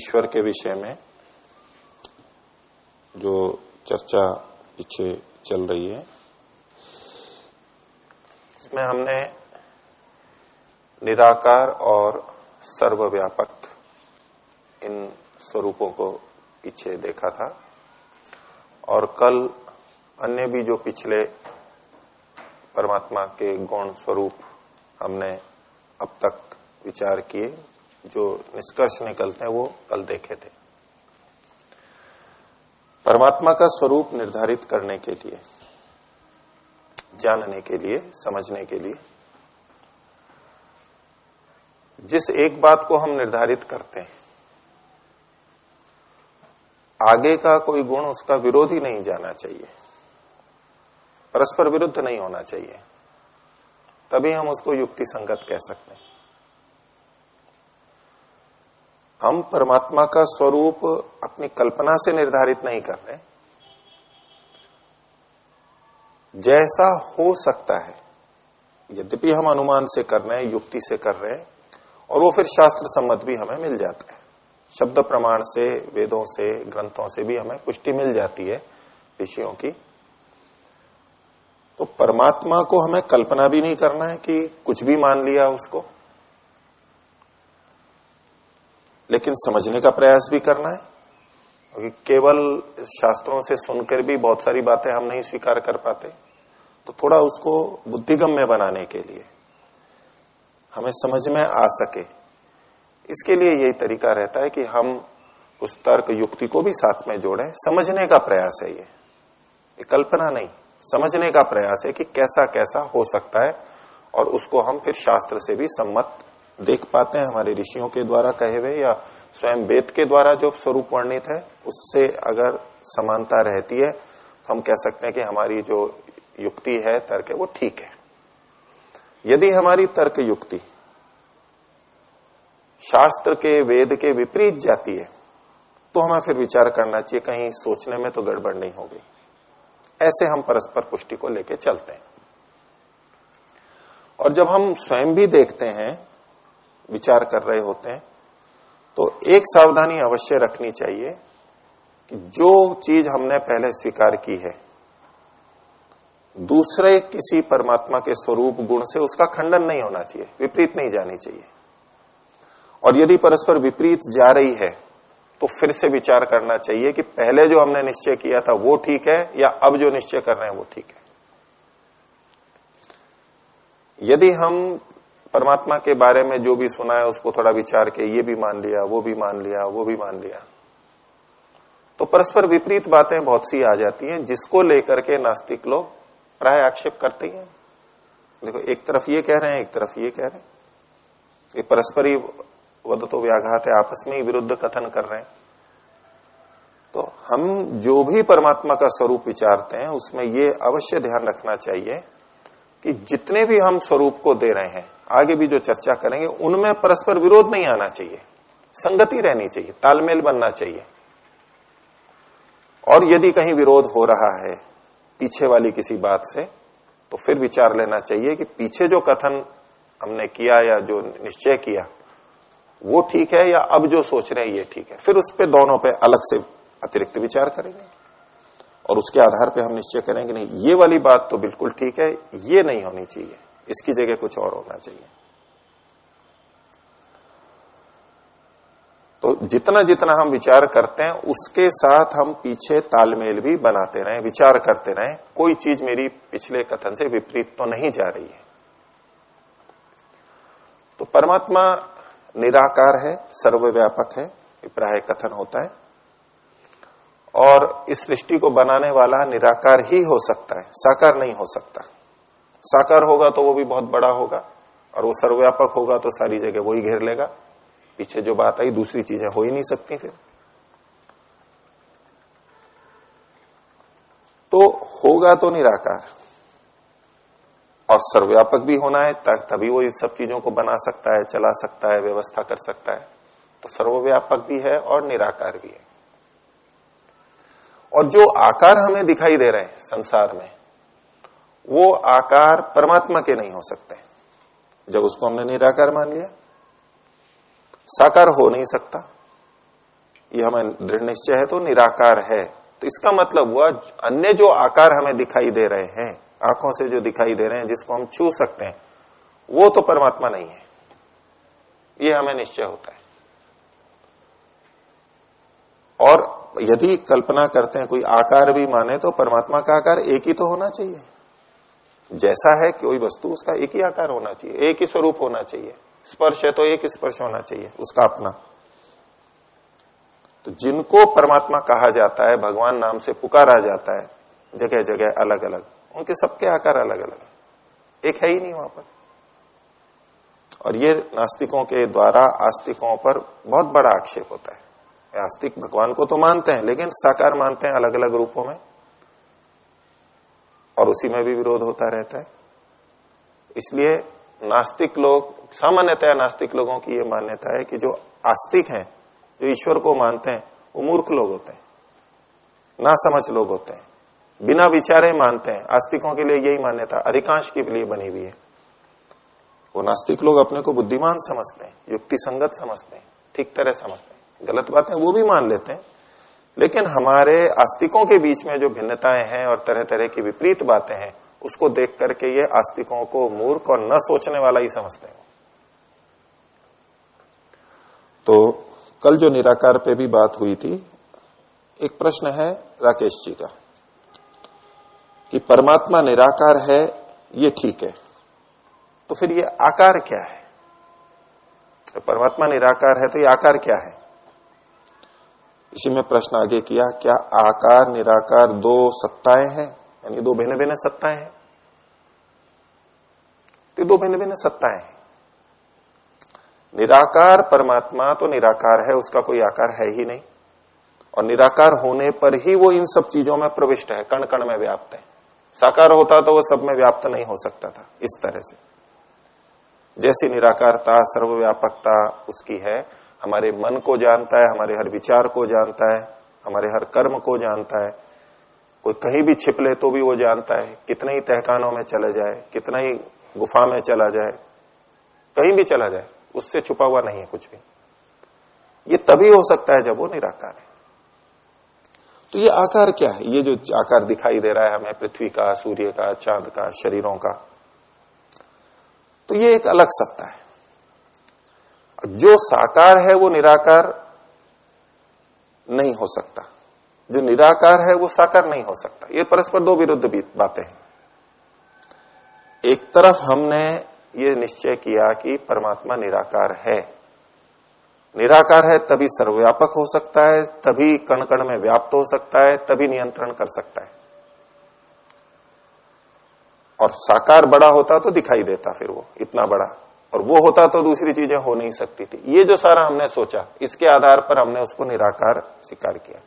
ईश्वर के विषय में जो चर्चा पीछे चल रही है, इसमें हमने निराकार और सर्वव्यापक इन स्वरूपों को पीछे देखा था। और कल अन्य भी जो पिछले परमात्मा के गौण स्वरूप हमने अब तक विचार किए जो निष्कर्ष निकलते हैं, वो कल देखे थे। परमात्मा का स्वरूप निर्धारित करने के लिए, जानने के लिए, समझने के लिए, जिस एक बात को हम निर्धारित करते हैं, आगे का कोई गुण उसका विरोधी नहीं जाना चाहिए, परस्पर विरुद्ध नहीं होना चाहिए, तभी हम उसको युक्ति संगत कह सकते हैं हम परमात्मा का स्वरूप अपनी कल्पना से निर्धारित नहीं कर रहे जैसा हो सकता है, यद्यपि हम अनुमान से कर रहे हैं, युक्ति से कर रहे हैं, और वो फिर शास्त्र सम्मत भी हमें मिल जाता है। शब्द प्रमाण से, वेदों से, ग्रंथों से भी हमें पुष्टि मिल जाती है ऋषियों की। तो परमात्मा को हमें कल्पना भी नहीं करना है कि कुछ भी मान लिया उसको। लेकिन समझने का प्रयास भी करना है। क्योंकि केवल शास्त्रों से सुनकर भी बहुत सारी बातें हम नहीं स्वीकार कर पाते। तो थोड़ा उसको बुद्धिगम्य बनाने के लिए हमें समझ में आ सके। इसके लिए यही तरीका रहता है कि हम उस तर्क युक्ति को भी साथ में जोड़ें। समझने का प्रयास है ये। कल्पना नहीं। समझने का प्रयास है कि कैसा कैसा हो सकता है और उसको हम फिर शास्त्र से भी सम्मत देख पाते हैं हमारे ऋषियों के द्वारा कहे हुए या स्वयं वेद के द्वारा जो स्वरूप वर्णित है, उससे अगर समानता रहती है तो हम कह सकते हैं कि हमारी जो युक्ति है, तर्क है, वो ठीक है। यदि हमारी तर्क युक्ति शास्त्र के, वेद के विपरीत जाती है तो हमें फिर विचार करना चाहिए, कहीं सोचने में तो गड़बड़ नहीं होगी। ऐसे हम परस्पर पुष्टि को लेकर चलते हैं। और जब हम स्वयं भी देखते हैं विचार कर रहे होते हैं तो एक सावधानी अवश्य रखनी चाहिए कि जो चीज़ हमने पहले स्वीकार की है, दूसरे किसी परमात्मा के स्वरूप गुण से उसका खंडन नहीं होना चाहिए, विपरीत नहीं जानी चाहिए। और यदि परस्पर विपरीत जा रही है तो फिर से विचार करना चाहिए कि पहले जो हमने निश्चय किया था वो ठीक है, या अब जो निश्चय कर रहे हैं वो ठीक है। यदि हम परमात्मा के बारे में जो भी सुना है, उसको थोड़ा विचार के, ये भी मान लिया, वो भी मान लिया, वो भी मान लिया। तो परस्पर विपरीत बातें बहुत सी आ जाती हैं, जिसको लेकर के नास्तिक लोग प्राय आक्षेप करते हैं देखो, एक तरफ़ ये कह रहे हैं, एक तरफ़ ये कह रहे हैं। ये परस्पर ही वध तो व्याघात है, आपस में ही विरुद्ध कथन कर रहे हैं। तो हम जो भी परमात्मा का स्वरूप विचारते हैं, उसमें ये अवश्य ध्यान रखना चाहिए कि जितने भी हम स्वरूप को दे रहे हैं आगे भी जो चर्चा करेंगे, उनमें परस्पर विरोध नहीं आना चाहिए। संगति रहनी चाहिए, तालमेल बनना चाहिए। और यदि कहीं विरोध हो रहा है पीछे वाली किसी बात से तो फिर विचार लेना चाहिए कि पीछे जो कथन हमने किया या जो निश्चय किया, वो ठीक है या अब जो सोच रहे हैं, ये ठीक है। फिर उस पर दोनों पे अलग से अतिरिक्त विचार करेंगे। और उसके आधार पे हम निश्चय करेंगे नहीं, ये वाली बात तो बिल्कुल ठीक है, ये नहीं होनी चाहिए। इसकी जगह कुछ और होना चाहिए। तो जितना जितना हम विचार करते हैं, उसके साथ हम पीछे तालमेल भी बनाते रहे, विचार करते रहे। कोई चीज़ मेरी पिछले कथन से विपरीत तो नहीं जा रही है। तो परमात्मा निराकार है, सर्वव्यापक है, प्राय कथन होता है। और इस सृष्टि को बनाने वाला निराकार ही हो सकता है, साकार नहीं हो सकता। साकार होगा तो वो भी बहुत बड़ा होगा, और वो सर्वव्यापक होगा तो सारी जगह वही घेर लेगा। पीछे जो बात आई, दूसरी चीज़ें हो ही नहीं सकती फिर। तो होगा तो निराकार, और सर्वव्यापक भी होना है तभी वो इन सब चीज़ों को बना सकता है, चला सकता है, व्यवस्था कर सकता है। तो सर्वव्यापक भी है और निराकार भी है। और जो आकार हमें दिखाई दे रहे हैं संसार में वो आकार परमात्मा के नहीं हो सकते। जब उसको हमने निराकार मान लिया। साकार हो नहीं सकता। ये हमें दृढ़ निश्चय है तो निराकार है। तो इसका मतलब हुआ, अन्य जो आकार हमें दिखाई दे रहे हैं, आँखों से जो दिखाई दे रहे हैं, जिसको हम छू सकते हैं, वो तो परमात्मा नहीं है। ये हमें निश्चय होता है। और यदि कल्पना करते हैं, कोई आकार भी माने तो परमात्मा का आकार एक ही तो होना चाहिए। जैसा है कोई वस्तु, उसका एक ही आकार होना चाहिए, एक ही स्वरूप होना चाहिए। स्पर्श है तो एक स्पर्श होना चाहिए, उसका अपना। तो जिनको परमात्मा कहा जाता है, भगवान नाम से पुकारा जाता है जगह जगह अलग अलग उनके सबके आकार अलग अलग है। एक है ही नहीं वहाँ पर। और ये नास्तिकों के द्वारा, आस्तिकों पर बहुत बड़ा आक्षेप होता है। आस्तिक भगवान को तो मानते हैं, लेकिन साकार मानते हैं अलग अलग रूपों में। और उसी में भी विरोध होता रहता है। इसलिए नास्तिक लोग, सामान्यतया नास्तिक लोगों की यह मान्यता है कि जो आस्तिक हैं, जो ईश्वर को मानते हैं, वो मूर्ख लोग होते हैं ना समझ लोग होते हैं, बिना विचारे मानते हैं। आस्तिकों के लिए यही मान्यता अधिकांश के लिए बनी हुई है। वो नास्तिक लोग अपने को बुद्धिमान समझते हैं युक्ति संगत समझते हैं, ठीक तरह समझते हैं। गलत बातें वो भी मान लेते हैं लेकिन हमारे आस्तिकों के बीच में जो भिन्नताएँ हैं और तरह तरह की विपरीत बातें हैं, उसको देख करके ये आस्तिकों को मूर्ख और न सोचने वाला ही समझते हैं। तो कल जो निराकार पे भी बात हुई थी, एक प्रश्न है राकेश जी का, कि परमात्मा निराकार है, ये ठीक है। तो फिर ये आकार क्या है? तो परमात्मा निराकार है तो ये आकार क्या है? इसी में प्रश्न आगे किया, क्या आकार, निराकार दो सत्ताएँ हैं? यानी दो भिन्न भिन्न सत्ताएँ हैं। तो दो भिन्न भिन्न सत्ताएँ हैं। निराकार परमात्मा तो निराकार है, उसका कोई आकार है ही नहीं। और निराकार होने पर ही वो इन सब चीज़ों में प्रविष्ट है, कण कण में व्याप्त है। साकार होता तो वो सब में व्याप्त नहीं हो सकता था, इस तरह से। जैसी निराकारता, सर्वव्यापकता उसकी है हमारे मन को जानता है, हमारे हर विचार को जानता है, हमारे हर कर्म को जानता है। कोई कहीं भी छिप ले तो भी वो जानता है कितने ही तहखानों में चले जाए, कितना ही गुफा में चला जाए, कहीं भी चला जाए, उससे छुपा हुआ नहीं है कुछ भी। ये तभी हो सकता है जब वो निराकार है। तो ये आकार क्या है? ये जो आकार दिखाई दे रहा है हमें, पृथ्वी का, सूर्य का, चाँद का, शरीरों का तो ये एक अलग सत्ता है। जो साकार है वो निराकार नहीं हो सकता। जो निराकार है वो साकार नहीं हो सकता। ये परस्पर दो विरुद्ध बातें हैं। एक तरफ़ हमने ये निश्चय किया कि परमात्मा निराकार है। निराकार है तभी सर्वव्यापक हो सकता है, तभी कण कण में व्याप्त हो सकता है, तभी नियंत्रण कर सकता है। और साकार बड़ा होता तो दिखाई देता फिर वो, इतना बड़ा। और वो होता तो दूसरी चीज़ें हो नहीं सकती थी। ये जो सारा हमने सोचा, इसके आधार पर हमने उसको निराकार स्वीकार किया।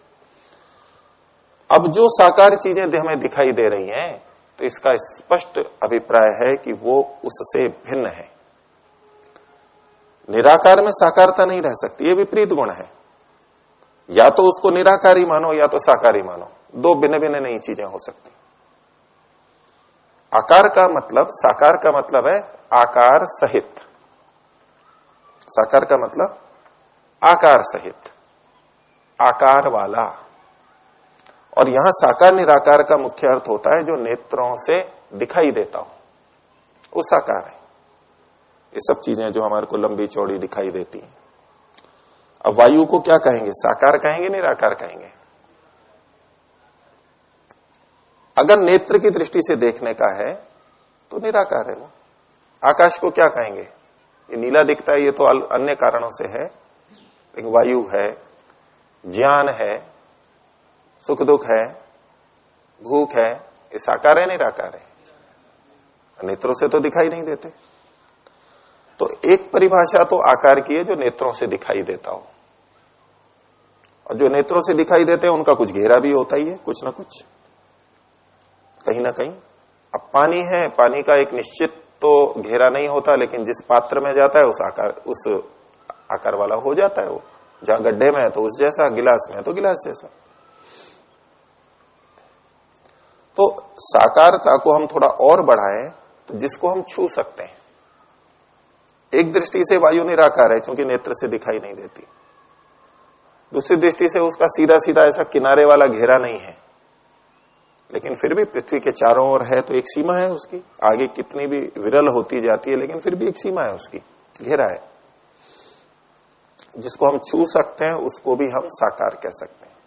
अब जो साकार चीज़ें हमें दिखाई दे रही हैं तो इसका स्पष्ट अभिप्राय है कि वो उससे भिन्न है। निराकार में साकारता नहीं रह सकती, ये विपरीत गुण है। या तो उसको निराकारी मानो, या तो साकारी मानो। दो भिन्न भिन्न नई चीज़ें हो सकती। आकार का मतलब साकार का मतलब है आकार सहित। साकार का मतलब आकार सहित। आकार वाला। और यहाँ साकार निराकार का मुख्य अर्थ होता है जो नेत्रों से दिखाई देता हो। वो साकार है। ये सब चीज़ें जो हमारे को लंबी चौड़ी दिखाई देती हैं। अब वायु को क्या कहेंगे? साकार कहेंगे, निराकार कहेंगे? अगर नेत्र की दृष्टि से देखने का है तो निराकार है वो। आकाश को क्या कहेंगे? ये नीला दिखता है, ये तो अन्य कारणों से है। लेकिन वायु है, ज्ञान है, सुख दुख है, भूख है, ये साकार है, निराकार है। नेत्रों से तो दिखाई नहीं देते। तो एक परिभाषा तो आकार की है जो नेत्रों से दिखाई देता हो। और जो नेत्रों से दिखाई देते हैं, उनका कुछ घेरा भी होता ही है, कुछ ना कुछ। कहीं ना कहीं। अब पानी है, पानी का एक निश्चित तो घेरा नहीं होता, लेकिन जिस पात्र में जाता है, उस आकार उस आकार वाला हो जाता है वो। जहाँ गड्ढे में है तो उस जैसा, गिलास में है तो गिलास जैसा। तो साकारता को हम थोड़ा और बढ़ाएँ तो जिसको हम छू सकते हैं। एक दृष्टि से वायु निराकार है क्योंकि नेत्र से दिखाई नहीं देती। दूसरी दृष्टि से उसका सीधा सीधा ऐसा किनारे वाला घेरा नहीं है। लेकिन फिर भी पृथ्वी के चारों ओर है तो एक सीमा है उसकी। आगे कितनी भी विरल होती जाती है, लेकिन फिर भी एक सीमा है उसकी। घेरा है। जिसको हम छू सकते हैं, उसको भी हम साकार कह सकते हैं।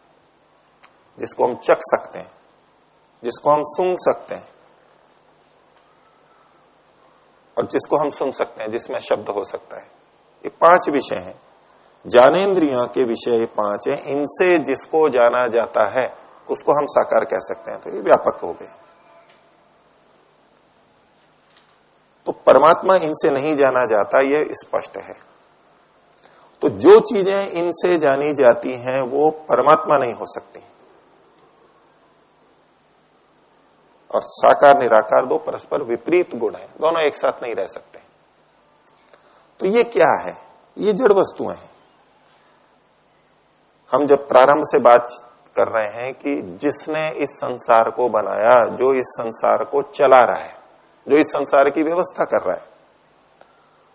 जिसको हम चख सकते हैं, जिसको हम सुन सकते हैं, और जिसको हम सुन सकते हैं, जिसमें शब्द हो सकता है। ये पाँच विषय हैं। ज्ञानेन्द्रियों के विषय पाँच हैं। इनसे जिसको जाना जाता है उसको हम साकार कह सकते हैं। तो ये व्यापक हो गए। तो परमात्मा इनसे नहीं जाना जाता यह स्पष्ट है। तो जो चीज़ें इनसे जानी जाती हैं, वो परमात्मा नहीं हो सकती। और साकार, निराकार दो परस्पर विपरीत गुण है। दोनों एक साथ नहीं रह सकते। तो ये क्या है? ये जड़ वस्तुएँ हैं। हम जब प्रारंभ से बात कर रहे हैं कि जिसने इस संसार को बनाया, जो इस संसार को चला रहा है, जो इस संसार की व्यवस्था कर रहा है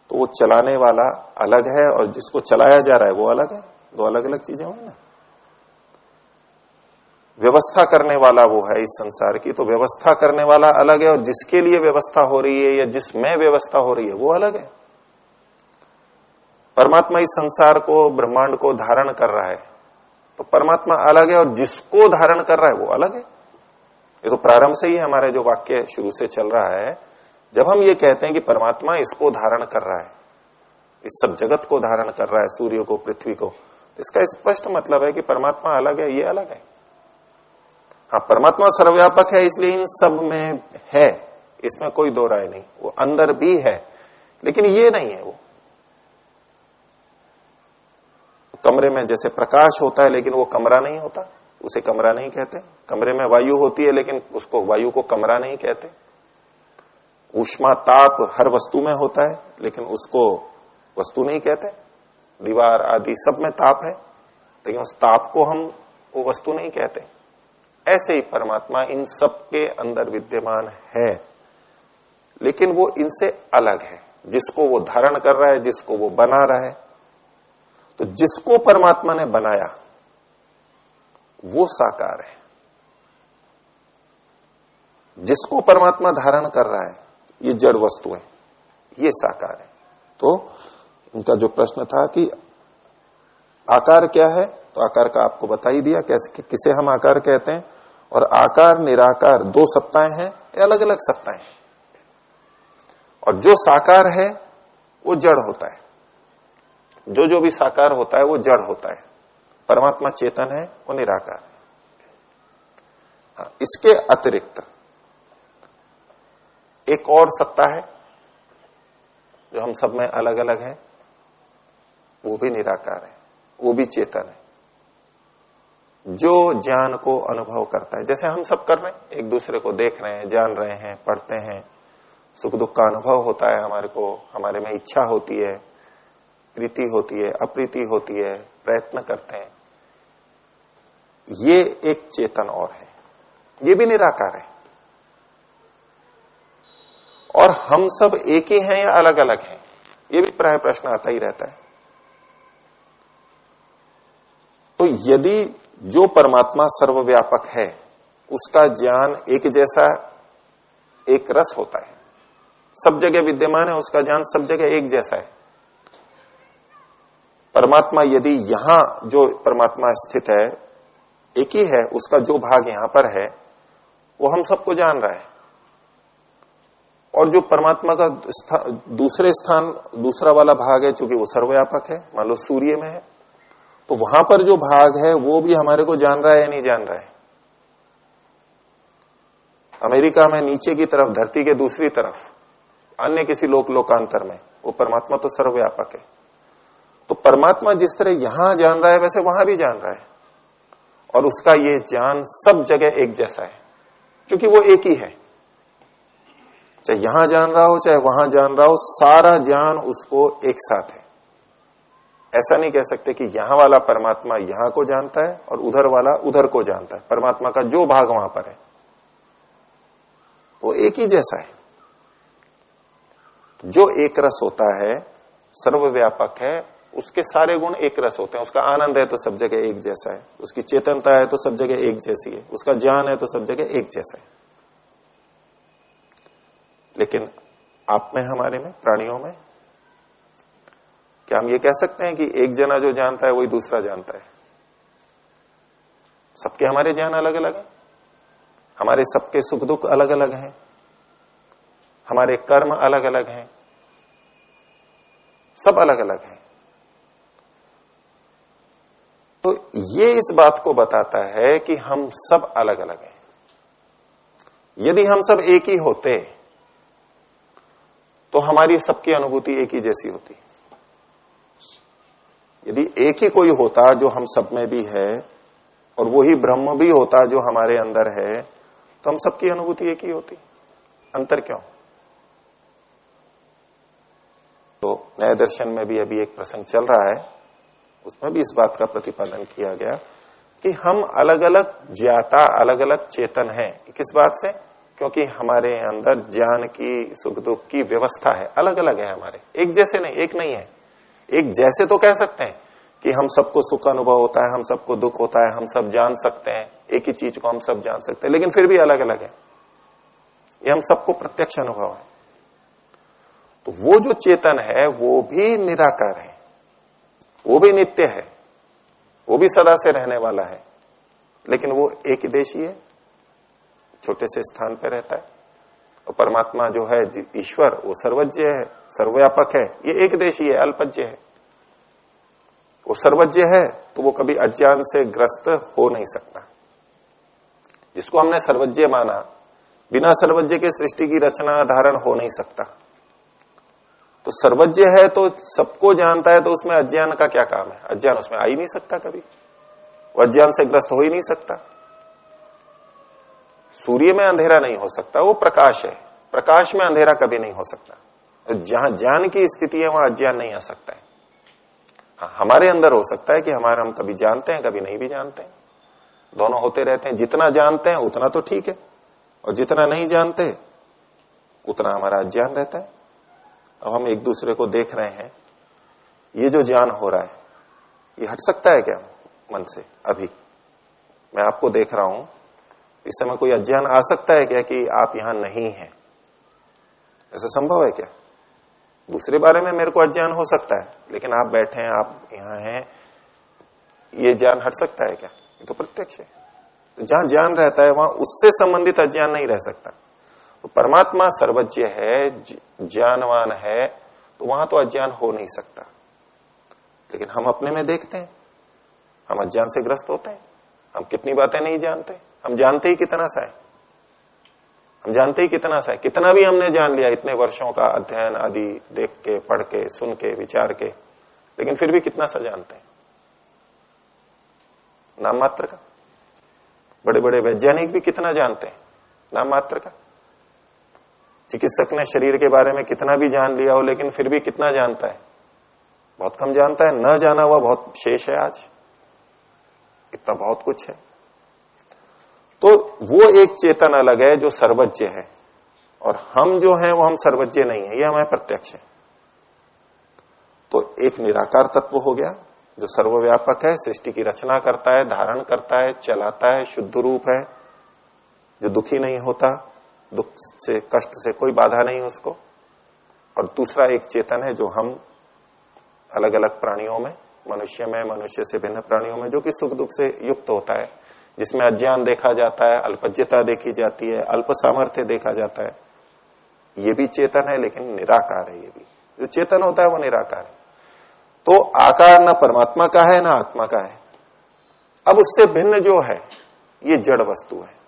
तो वो चलाने वाला अलग है और जिसको चलाया जा रहा है वो अलग है। दो अलग अलग चीज़ें हुई ना। व्यवस्था करने वाला वो है इस संसार की तो व्यवस्था करने वाला अलग है और जिसके लिए व्यवस्था हो रही है या जिसमें व्यवस्था हो रही है वो अलग है। परमात्मा इस संसार को, ब्रह्मांड को धारण कर रहा है। तो परमात्मा अलग है और जिसको धारण कर रहा है वो अलग है। ये तो प्रारंभ से ही हमारे जो वाक्य शुरू से चल रहा है, जब हम ये कहते हैं कि परमात्मा इसको धारण कर रहा है, इस सब जगत को धारण कर रहा है, सूर्य को, पृथ्वी को तो इसका स्पष्ट इस मतलब है कि परमात्मा अलग है, ये अलग है। हाँ परमात्मा सर्वव्यापक है, इसलिए इन सब में है, इसमें कोई दो राय नहीं, वो अंदर भी है, लेकिन ये नहीं है वो। कमरे में जैसे प्रकाश होता है, लेकिन वो कमरा नहीं होता। उसे कमरा नहीं कहते। कमरे में वायु होती है, लेकिन उसको वायु को कमरा नहीं कहते। उष्मा ताप हर वस्तु में होता है, लेकिन उसको वस्तु नहीं कहते। दीवार आदि सब में ताप है, लेकिन उस ताप को हम वो वस्तु नहीं कहते। ऐसे ही परमात्मा इन सब के अंदर विद्यमान है। लेकिन वो इनसे अलग है। जिसको वो धारण कर रहा है, जिसको वो बना रहा है तो जिसको परमात्मा ने बनाया, वो साकार है। जिसको परमात्मा धारण कर रहा है, ये जड़ वस्तु है ये साकार है। तो इनका जो प्रश्न था कि आकार क्या है तो आकार का आपको बता ही दिया कैसे, कि किसे हम आकार कहते हैं, और आकार निराकार दो सत्ताएँ हैं अलग अलग सत्ताएँ और जो साकार है, वो जड़ होता है। जो जो भी साकार होता है वो जड़ होता है। परमात्मा चेतन है वो निराकार है। हाँ, इसके अतिरिक्त एक और सत्ता है जो हम सब में अलग अलग है वो भी निराकार है वो भी चेतन है। जो ज्ञान को अनुभव करता है जैसे हम सब कर रहे हैं एक दूसरे को देख रहे हैं जान रहे हैं पढ़ते हैं सुख दुख का अनुभव होता है हमारे को हमारे में इच्छा होती है प्रीति होती है, अप्रीति होती है, प्रयत्न करते हैं। ये एक चेतन और है। ये भी निराकार है। और हम सब एक ही हैं या अलग अलग हैं? ये भी प्राय प्रश्न आता ही रहता है। तो यदि जो परमात्मा सर्वव्यापक है, उसका ज्ञान एक जैसा एक रस होता है। सब जगह विद्यमान है, उसका ज्ञान सब जगह एक जैसा है। परमात्मा यदि यहाँ जो परमात्मा स्थित है एक ही है उसका जो भाग यहाँ पर है वो हम सबको जान रहा है। और जो परमात्मा का स्था, दूसरे स्थान दूसरा वाला भाग है चूँकि वो सर्वव्यापक है मान लो सूर्य में है तो वहाँ पर जो भाग है वो भी हमारे को जान रहा है या नहीं जान रहा है? अमेरिका में नीचे की तरफ़ धरती के दूसरी तरफ़ अन्य किसी लोक लोकांतर में वो परमात्मा तो सर्वव्यापक है। परमात्मा जिस तरह यहाँ जान रहा है, वैसे वहाँ भी जान रहा है। और उसका ये ज्ञान सब जगह एक जैसा है, क्योंकि वो एक ही है। चाहे यहाँ जान रहा हो, चाहे वहाँ जान रहा हो, सारा ज्ञान उसको एक साथ है। ऐसा नहीं कह सकते कि यहाँ वाला परमात्मा यहाँ को जानता है और उधर वाला उधर को जानता है। परमात्मा का जो भाग वहाँ पर है, वो एक ही जैसा है। जो एक रस होता है, सर्वव्यापक है उसके सारे गुण एक रस होते हैं। उसका आनंद है तो सब जगह एक जैसा है। उसकी चेतनता है तो सब जगह एक जैसी है। उसका ज्ञान है तो सब जगह एक जैसा है। लेकिन आप में, हमारे में, प्राणियों में, क्या हम ये कह सकते हैं कि एक जना जो जानता है, वही दूसरा जानता है? सबके हमारे ज्ञान अलग अलग है। हमारे सबके सुख दुख अलग अलग हैं। हमारे कर्म अलग अलग हैं। सब अलग अलग हैं। तो ये इस बात को बताता है कि हम सब अलग अलग हैं। यदि हम सब एक ही होते तो हमारी सबकी अनुभूति एक ही जैसी होती। यदि एक ही कोई होता जो हम सब में भी है, और वही ब्रह्म भी होता जो हमारे अंदर है तो हम सबकी अनुभूति एक ही होती। अंतर क्यों? तो नए दर्शन में भी अभी एक प्रसंग चल रहा है। उसमें भी इस बात का प्रतिपादन किया गया कि हम अलग अलग ज्ञाता अलग अलग चेतन हैं। किस बात से? क्योंकि हमारे अंदर ज्ञान की, सुख दुख की व्यवस्था है। अलग अलग है हमारे। एक जैसे नहीं, एक नहीं है। एक जैसे तो कह सकते हैं कि हम सबको सुख अनुभव होता है, हम सबको दुख होता है, हम सब जान सकते हैं। एक ही चीज़ को हम सब जान सकते हैं। लेकिन फिर भी अलग अलग है। ये हम सबको प्रत्यक्ष अनुभव है। तो वो जो चेतन है, वो भी निराकार है। वो भी नित्य है, वो भी सदा से रहने वाला है, लेकिन वो एक देशी है, छोटे से स्थान पर रहता है। और परमात्मा जो है ईश्वर, वो सर्वज्ञ है, सर्वव्यापक है, ये एक देशी है अल्पज्य है। वो सर्वज्ञ है तो वो कभी अज्ञान से ग्रस्त हो नहीं सकता। जिसको हमने सर्वज्ञ माना, बिना सर्वज्ञ के सृष्टि की रचना धारण हो नहीं सकता। तो सर्वज्ञ है तो सबको जानता है तो उसमें अज्ञान का क्या काम है? अज्ञान उसमें आ ही नहीं सकता कभी। वो अज्ञान से ग्रस्त हो ही नहीं सकता। सूर्य में अंधेरा नहीं हो सकता, वो प्रकाश है। प्रकाश में अंधेरा कभी नहीं हो सकता। तो जहाँ ज्ञान की स्थिति है, वहाँ अज्ञान नहीं आ सकता है। हाँ हमारे अंदर हो सकता है कि हमारे हम कभी जानते हैं, कभी नहीं भी जानते हैं। दोनों होते रहते हैं। जितना जानते हैं, उतना तो ठीक है। और जितना नहीं जानते, उतना हमारा अज्ञान रहता है। अब हम एक दूसरे को देख रहे हैं, ये जो ज्ञान हो रहा है, ये हट सकता है क्या मन से अभी? मैं आपको देख रहा हूँ, इस समय कोई अज्ञान आ सकता है क्या कि आप यहाँ नहीं हैं? ऐसा संभव है क्या? दूसरे बारे में मेरे को अज्ञान हो सकता है, लेकिन आप बैठे हैं, आप यहाँ हैं, ये ज्ञान हट सकता है क्या? ये तो प्रत्यक्ष है। तो जहाँ ज्ञान रहता है, वहाँ उससे संबंधित अज्ञान नहीं रह सकता। तो परमात्मा सर्वज्ञ है ज्ञानवान है तो वहाँ तो अज्ञान हो नहीं सकता। लेकिन हम अपने में देखते हैं। हम अज्ञान से ग्रस्त होते हैं। हम कितनी बातें नहीं जानते। हम जानते ही कितना सा है। हम जानते ही कितना सा है। कितना भी हमने जान लिया, इतने वर्षों का अध्ययन आदि देख के, पढ़ के, सुन के, विचार के, लेकिन फिर भी कितना सा जानते हैं। नाम मात्र का। बड़े बड़े वैज्ञानिक भी कितना जानते हैं। नाम मात्र का। चिकित्सक ने शरीर के बारे में कितना भी जान लिया हो, लेकिन फिर भी कितना जानता है? बहुत कम जानता है। न जाना हुआ बहुत शेष है आज। इतना बहुत कुछ है। तो वो एक चेतन अलग है जो सर्वज्ञ है। और हम जो हैं, वो हम सर्वज्ञ नहीं है। ये हमें प्रत्यक्ष है। तो एक निराकार तत्व हो गया, जो सर्वव्यापक है, सृष्टि की रचना करता है, धारण करता है, चलाता है, शुद्ध रूप है, जो दुखी नहीं होता। दुख से, कष्ट से कोई बाधा नहीं उसको। और दूसरा एक चेतन है जो हम अलग अलग प्राणियों में, मनुष्य में, मनुष्य से भिन्न प्राणियों में, जो कि सुख दुख से युक्त होता है। जिसमें अज्ञान देखा जाता है, अल्पज्यता देखी जाती है, अल्प सामर्थ्य देखा जाता है। ये भी चेतन है, लेकिन निराकार है ये भी। जो चेतन होता है, वो निराकार है। तो आकार ना परमात्मा का है, ना आत्मा का है। अब उससे भिन्न जो है, ये जड़ वस्तु है।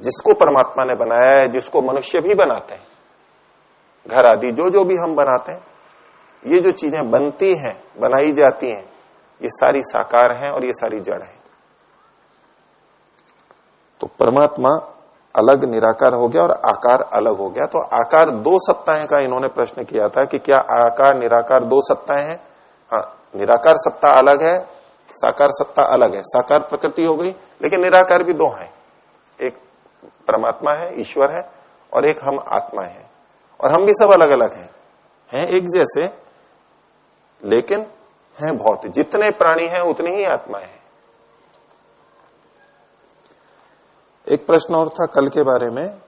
जिसको परमात्मा ने बनाया है, जिसको मनुष्य भी बनाते हैं। घर आदि जो जो भी हम बनाते हैं, ये जो चीज़ें बनती हैं, बनाई जाती हैं, ये सारी साकार हैं और ये सारी जड़ है। तो परमात्मा अलग निराकार हो गया और आकार अलग हो गया। तो आकार दो सत्ताएँ का इन्होंने प्रश्न किया था कि क्या आकार, निराकार दो सत्ताएँ हैं? हाँ निराकार सत्ता अलग है, साकार सत्ता अलग है। साकार प्रकृति हो गई, लेकिन निराकार भी दो हैं। परमात्मा है, ईश्वर है और एक हम आत्मा है। और हम भी सब अलग अलग हैं। हैं एक जैसे, लेकिन हैं बहुत। जितने प्राणी हैं, उतनी ही आत्माएँ हैं। एक प्रश्न और था कल के बारे में।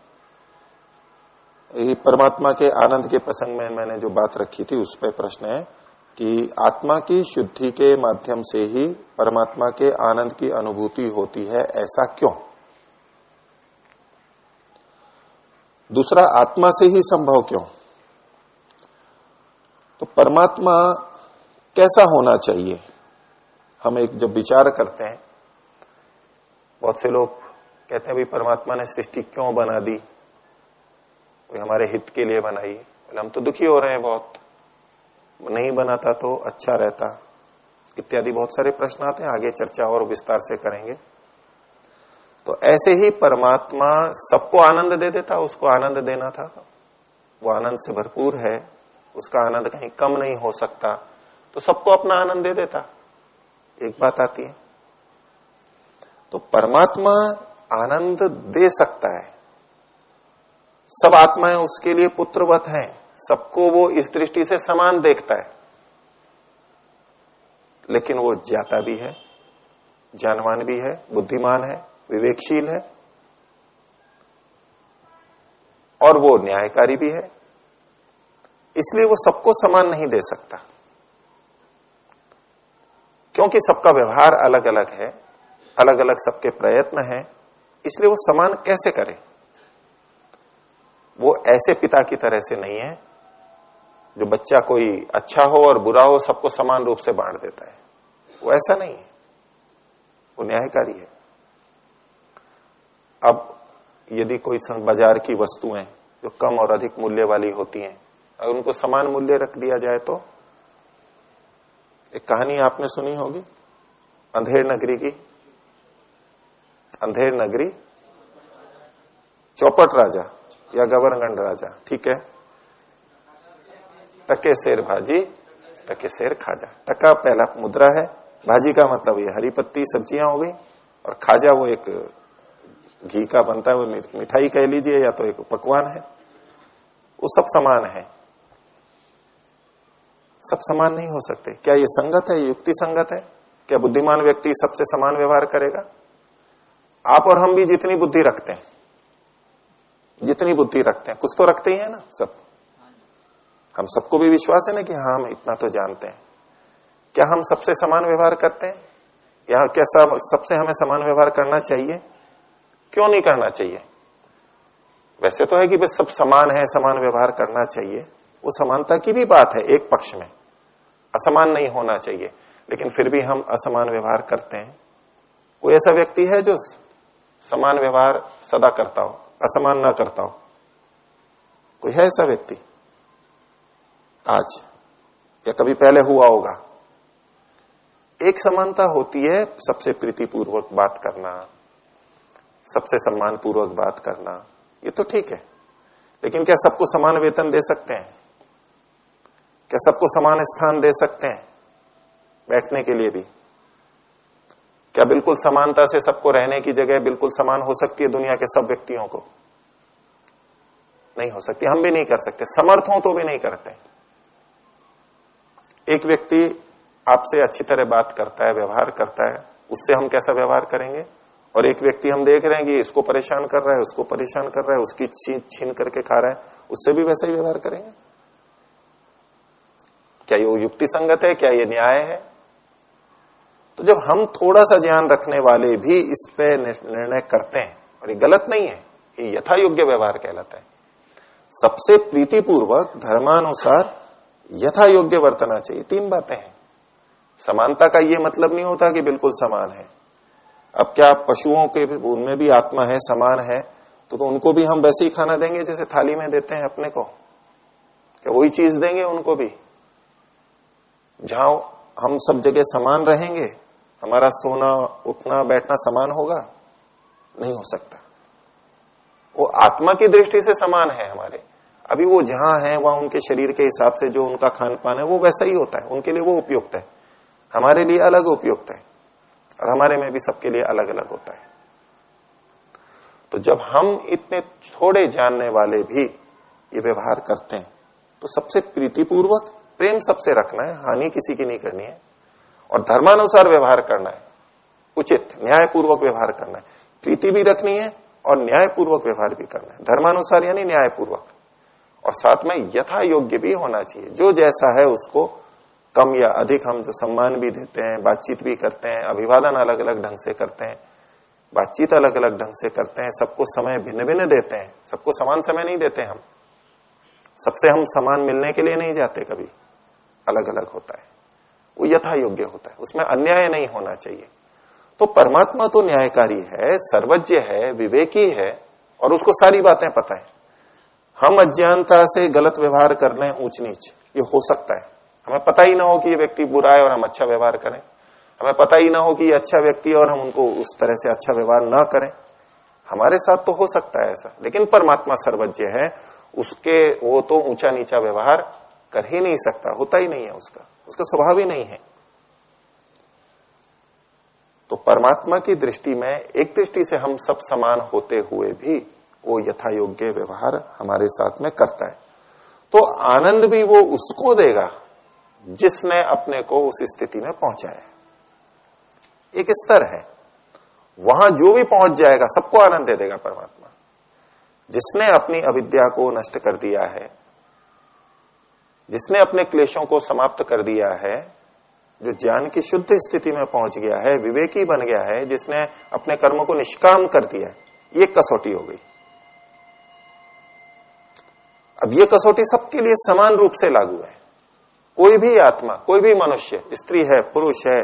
परमात्मा के आनंद के प्रसंग में मैंने जो बात रखी थी, उस पर प्रश्न है कि आत्मा की शुद्धि के माध्यम से ही परमात्मा के आनंद की अनुभूति होती है, ऐसा क्यों? दूसरा, आत्मा से ही संभव क्यों? तो परमात्मा कैसा होना चाहिए? हम एक जब विचार करते हैं, बहुत से लोग कहते हैं, भाई, परमात्मा ने सृष्टि क्यों बना दी? कोई हमारे हित के लिए बनाई? बोले, हम तो दुखी हो रहे हैं बहुत। नहीं बनाता तो अच्छा रहता। इत्यादि बहुत सारे प्रश्न आते हैं, आगे चर्चा और विस्तार से करेंगे। तो ऐसे ही परमात्मा सबको आनंद दे देता, उसको आनंद देना था। वो आनंद से भरपूर है, उसका आनंद कहीं कम नहीं हो सकता तो सबको अपना आनंद दे देता। एक बात आती है। तो परमात्मा आनंद दे सकता है। सब आत्माएँ उसके लिए पुत्रवत हैं, सबको वो इस दृष्टि से समान देखता है। लेकिन वो ज्ञाता भी है जानवान भी है, बुद्धिमान है विवेकशील है। और वो न्यायकारी भी है। इसलिए वो सबको समान नहीं दे सकता। क्योंकि सबका व्यवहार अलग अलग है अलग अलग सबके प्रयत्न है, इसलिए वो समान कैसे करे? वो ऐसे पिता की तरह से नहीं है, जो बच्चा कोई अच्छा हो और बुरा हो, सबको समान रूप से बांट देता है। वो ऐसा नहीं है। वो न्यायकारी है। अब यदि कोई बाज़ार की वस्तुएँ जो कम और अधिक मूल्य वाली होती हैं, अगर उनको समान मूल्य रख दिया जाए तो? एक कहानी आपने सुनी होगी? अंधेर नगरी की? अंधेर नगरी? चौपट राजा या गवर्नगंड राजा, ठीक है? टके शेर भाजी, टके शेर खाजा। टका पहला मुद्रा है। भाजी का मतलब ये हरी पत्ती, सब्ज़ियाँ हो गई, और खाजा वो एक घी का बनता है, वो मिठाई कह लीजिए, या तो एक पकवान है। वो सब समान है। सब समान नहीं हो सकते। क्या ये संगत है युक्ति संगत है? क्या बुद्धिमान व्यक्ति सबसे समान व्यवहार करेगा? आप और हम भी जितनी बुद्धि रखते हैं, जितनी बुद्धि रखते हैं, कुछ तो रखते ही है ना, सब। हम सबको भी विश्वास है ना कि हाँ हम इतना तो जानते हैं। क्या हम सबसे समान व्यवहार करते हैं? या क्या सब, सबसे हमें समान व्यवहार करना चाहिए? क्यों नहीं करना चाहिए? वैसे तो है कि बस सब समान है, समान व्यवहार करना चाहिए। वो समानता की भी बात है, एक पक्ष में। असमान नहीं होना चाहिए। लेकिन फिर भी हम असमान व्यवहार करते हैं। कोई ऐसा व्यक्ति है जो समान व्यवहार सदा करता हो, असमान ना करता हो। कोई है ऐसा व्यक्ति? आज, या कभी पहले हुआ होगा। एक समानता होती है सबसे प्रीतिपूर्वक बात करना। सबसे सम्मान पूर्वक बात करना, ये तो ठीक है। लेकिन क्या सबको समान वेतन दे सकते हैं? क्या सबको समान स्थान दे सकते हैं? बैठने के लिए भी। क्या बिल्कुल समानता से सबको रहने की जगह बिल्कुल समान हो सकती है दुनिया के सब व्यक्तियों को? नहीं हो सकती। हम भी नहीं कर सकते। समर्थ हो तो भी नहीं करते। एक व्यक्ति आपसे अच्छी तरह बात करता है, व्यवहार करता है, उससे हम कैसा व्यवहार करेंगे? और एक व्यक्ति हम देख रहे हैं कि इसको परेशान कर रहा है, उसको परेशान कर रहा है, उसकी छीन छीन करके खा रहा है, उससे भी वैसा ही व्यवहार करेंगे। क्या ये युक्ति संगत है? क्या ये न्याय है? तो जब हम थोड़ा सा ध्यान रखने वाले भी इस पे निर्णय करते हैं, और ये गलत नहीं है, ये यथा योग्य व्यवहार कहलाता है। सबसे प्रीतिपूर्वक धर्मानुसार यथा योग्य वर्तना चाहिए, तीन बातें हैं। समानता का ये मतलब नहीं होता कि बिल्कुल समान है। अब क्या पशुओं के उनमें भी आत्मा है, समान है? तो उनको भी हम वैसे ही खाना देंगे जैसे थाली में देते हैं अपने को। क्या वही चीज़ देंगे उनको भी? जहाँ हम सब जगह समान रहेंगे, हमारा सोना, उठना, बैठना समान होगा? नहीं हो सकता। वो आत्मा की दृष्टि से समान है हमारे। अभी वो जहाँ है, वहाँ उनके शरीर के हिसाब से जो उनका खान पान है, वो वैसा ही होता है। उनके लिए वो उपयुक्त है। हमारे लिए अलग उपयुक्त है। और हमारे में भी सबके लिए अलग अलग होता है। तो जब हम इतने थोड़े जानने वाले भी ये व्यवहार करते हैं तो सबसे प्रीतिपूर्वक प्रेम सबसे रखना है, हानि किसी की नहीं करनी है। और धर्मानुसार व्यवहार करना है, उचित, न्यायपूर्वक व्यवहार करना है। प्रीति भी रखनी है और न्यायपूर्वक व्यवहार भी करना है। धर्मानुसार यानी न्यायपूर्वक। और साथ में यथा योग्य भी होना चाहिए। जो जैसा है उसको कम या अधिक हम जो सम्मान भी देते हैं, बातचीत भी करते हैं, अभिवादन अलग अलग ढंग से करते हैं, बातचीत अलग अलग ढंग से करते हैं, सबको समय भिन्न भिन्न देते हैं, सबको समान समय नहीं देते हम। सबसे हम समान मिलने के लिए नहीं जाते कभी। अलग अलग होता है। वो यथा योग्य होता है। उसमें अन्याय नहीं होना चाहिए। तो परमात्मा तो न्यायकारी है, सर्वज्ञ है, विवेकी है, और उसको सारी बातें पता है। हम अज्ञानता से गलत व्यवहार कर रहे हैं ऊंच नीच ये हो सकता है। हमें पता ही ना हो कि ये व्यक्ति बुरा है और हम अच्छा व्यवहार करें। हमें पता ही ना हो कि ये अच्छा व्यक्ति और हम उनको उस तरह से अच्छा व्यवहार ना करें। हमारे साथ तो हो सकता है ऐसा, लेकिन परमात्मा सर्वज्ञ है, उसके वो तो ऊँचा नीचा व्यवहार कर ही नहीं सकता, होता ही नहीं है उसका उसका स्वभाव ही नहीं है। तो परमात्मा की दृष्टि में, एक दृष्टि से हम सब समान होते हुए भी वो यथा योग्य व्यवहार हमारे साथ में करता है। तो आनंद भी वो उसको देगा जिसने अपने को उस स्थिति में पहुँचाया एक स्तर है। वहाँ जो भी पहुँच जाएगा, सबको आनंद दे देगा परमात्मा। जिसने अपनी अविद्या को नष्ट कर दिया है, जिसने अपने क्लेशों को समाप्त कर दिया है, जो ज्ञान की शुद्ध स्थिति में पहुँच गया है, विवेकी बन गया है, जिसने अपने कर्मों को निष्काम कर दिया है, ये कसौटी हो गई। अब ये कसौटी सबके लिए समान रूप से लागू है। कोई भी आत्मा, कोई भी मनुष्य, स्त्री है, पुरुष है,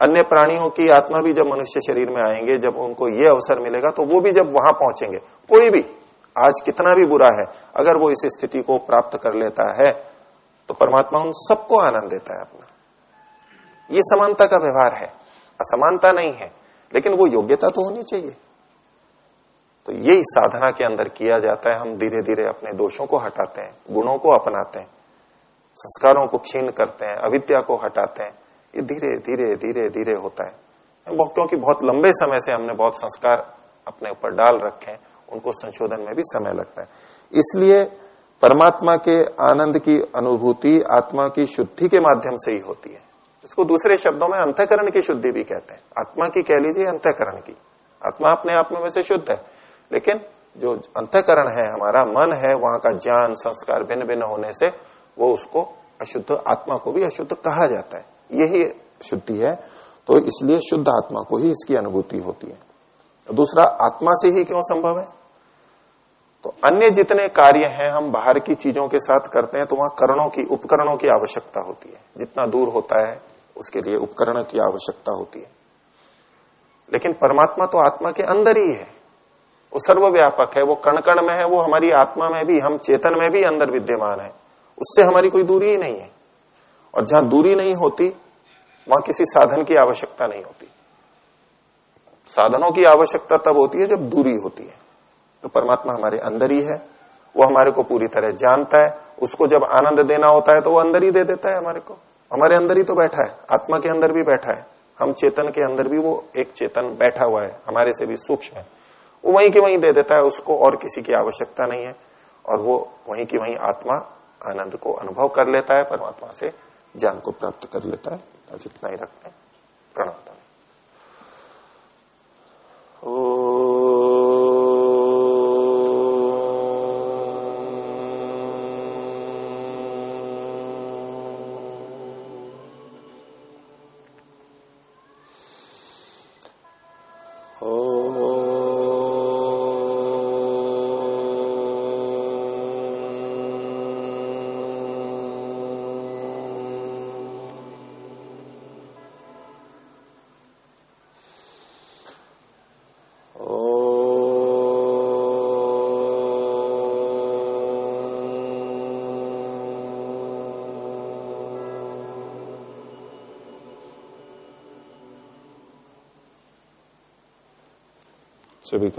अन्य प्राणियों की आत्मा भी जब मनुष्य शरीर में आएँगे, जब उनको ये अवसर मिलेगा तो वो भी जब वहाँ पहुँचेंगे। कोई भी, आज कितना भी बुरा है, अगर वो इस स्थिति को प्राप्त कर लेता है तो परमात्मा उन सबको आनंद देता है अपना। ये समानता का व्यवहार है। असमानता नहीं है, लेकिन वो योग्यता तो होनी चाहिए। तो यही साधना के अंदर किया जाता है, हम धीरे धीरे अपने दोषों को हटाते हैं, गुणों को अपनाते हैं। संस्कारों को क्षीण करते हैं, अविद्या को हटाते हैं। ये धीरे धीरे धीरे धीरे होता है। क्योंकि बहुत लंबे समय से हमने बहुत संस्कार अपने ऊपर डाल रखे हैं, उनको संशोधन में भी समय लगता है। इसलिए परमात्मा के आनंद की अनुभूति, आत्मा की शुद्धि के माध्यम से ही होती है। इसको दूसरे शब्दों में अंतकरण की शुद्धि भी कहते हैं। आत्मा की कह लीजिए अंतकरण की। आत्मा अपने आप में वैसे शुद्ध है, लेकिन जो अंतकरण है, हमारा मन है, वहाँ का ज्ञान, संस्कार भिन्न भिन्न होने से वो उसको अशुद्ध आत्मा को भी अशुद्ध कहा जाता है। यही शुद्धि है। तो इसलिए शुद्ध आत्मा को ही इसकी अनुभूति होती है। दूसरा, आत्मा से ही क्यों संभव है? तो अन्य जितने कार्य हैं हम बाहर की चीज़ों के साथ करते हैं तो वहाँ करणों की, उपकरणों की आवश्यकता होती है। जितना दूर होता है, उसके लिए उपकरण की आवश्यकता होती है। लेकिन परमात्मा तो आत्मा के अंदर ही है। वो सर्वव्यापक है, वो कण कण में है, वो हमारी आत्मा में भी, हम चेतन में भी अंदर विद्यमान है। उससे हमारी कोई दूरी ही नहीं है। और जहाँ दूरी नहीं होती, वहाँ किसी साधन की आवश्यकता नहीं होती। साधनों की आवश्यकता तब होती है जब दूरी होती है। तो परमात्मा हमारे अंदर ही है, वो हमारे को पूरी तरह जानता है, उसको जब आनंद देना होता है तो वो अंदर ही दे देता है हमारे को। हमारे अंदर ही तो बैठा है, आत्मा के अंदर भी बैठा है, हम चेतन के अंदर भी वो एक चेतन बैठा हुआ है, हमारे से भी सूक्ष्म है। वो वहीं की वहीं दे देता है, उसको और किसी की आवश्यकता नहीं है, और वो वहीं की वहीं आत्मा आनंद को अनुभव कर लेता है, परमात्मा से ज्ञान को प्राप्त कर लेता है। जितना ही रखते हैं। प्रणव। सभी को